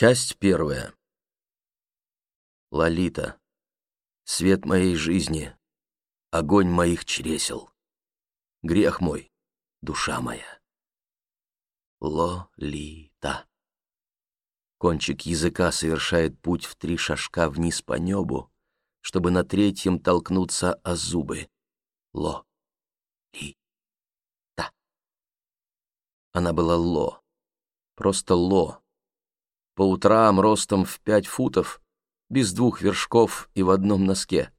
Часть первая. Лолита, свет моей жизни, огонь моих чресел, грех мой, душа моя. Лолита. Кончик языка совершает путь в три шажка вниз по небу, чтобы на третьем толкнуться о зубы. Ло. Ли. Та. Она была ло. Просто ло по утрам ростом в пять футов, без двух вершков и в одном носке.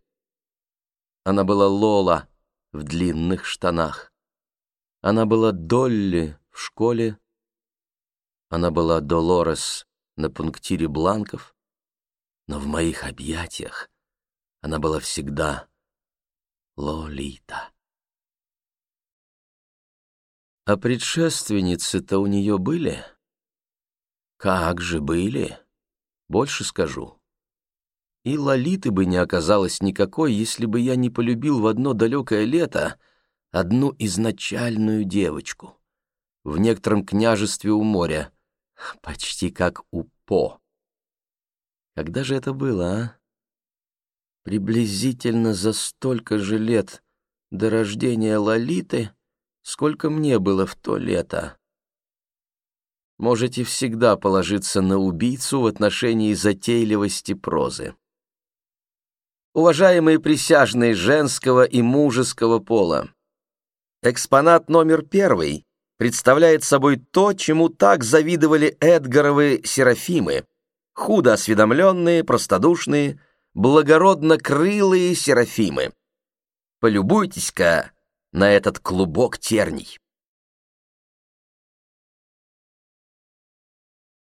Она была Лола в длинных штанах. Она была Долли в школе. Она была Долорес на пунктире бланков. Но в моих объятиях она была всегда Лолита. А предшественницы-то у нее были? Как же были? Больше скажу. И Лолиты бы не оказалось никакой, если бы я не полюбил в одно далекое лето одну изначальную девочку. В некотором княжестве у моря, почти как у По. Когда же это было, а? Приблизительно за столько же лет до рождения Лолиты, сколько мне было в то лето можете всегда положиться на убийцу в отношении затейливости прозы. Уважаемые присяжные женского и мужеского пола, экспонат номер первый представляет собой то, чему так завидовали Эдгаровы Серафимы, худо осведомленные, простодушные, благородно-крылые Серафимы. Полюбуйтесь-ка на этот клубок терний.